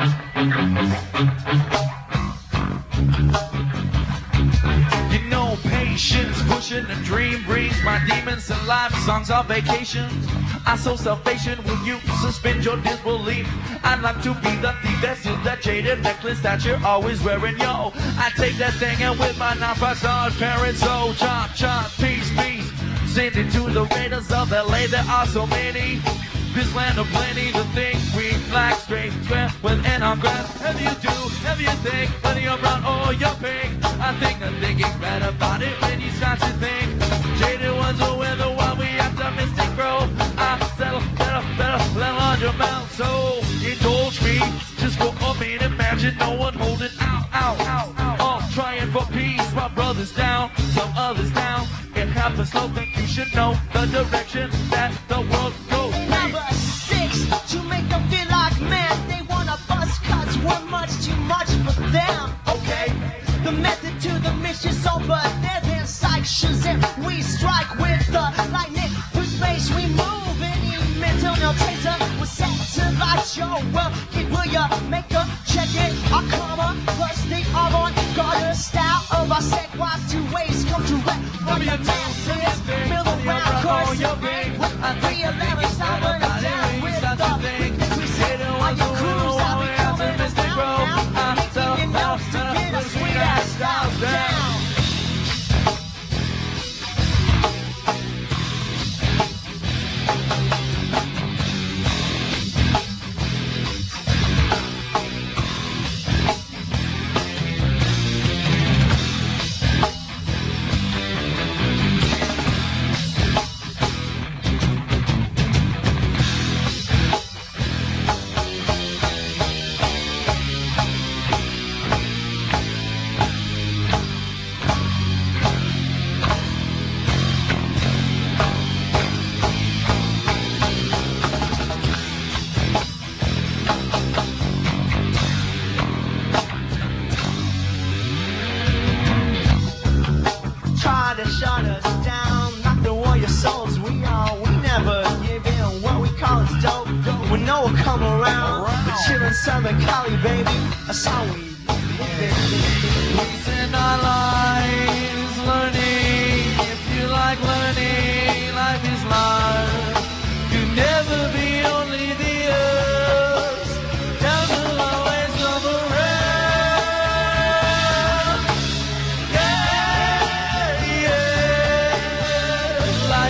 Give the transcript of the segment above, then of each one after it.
You know, patience, pushing a dream brings my demons alive. life songs are vacations. I so salvation, will you suspend your disbelief? I'd like to be the thief that steals that jaded necklace that you're always wearing, yo. I take that thing and with my knife I start parents, so chop, chop, peace, peace. Send it to the raiders of LA, there are so many. This land of plenty to think we black straight square within our grasp. Have you do, have you think, whether you're brown or you're pink? I think the thinking's better about it when you start to think. Jaded ones are with the one we optimistic grow. I settle, settle, settle, let on your mouth. So indulge me, just go up and imagine no one holding out, out, out, out. All trying for peace, my brothers down, some others down. It happens slow, think you should know the direction that the world your world. Kid, will ya make a check it? Our karma plus the avant-garde style of our set wise two ways come to. What the masses feel the round course with the 311 shut us down. Warrior souls. We we never give in. What we call is dope. We know will come around. We're chillin' Southern Cali, baby. That's how we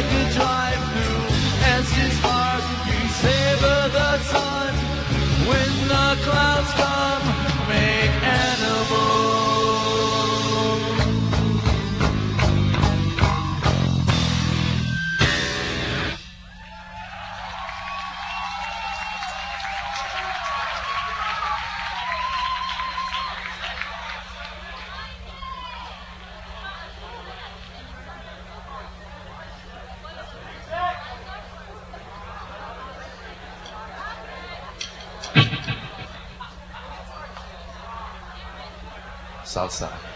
Like drive-through, Estes Park, you savor the sun. When the clouds 杀死。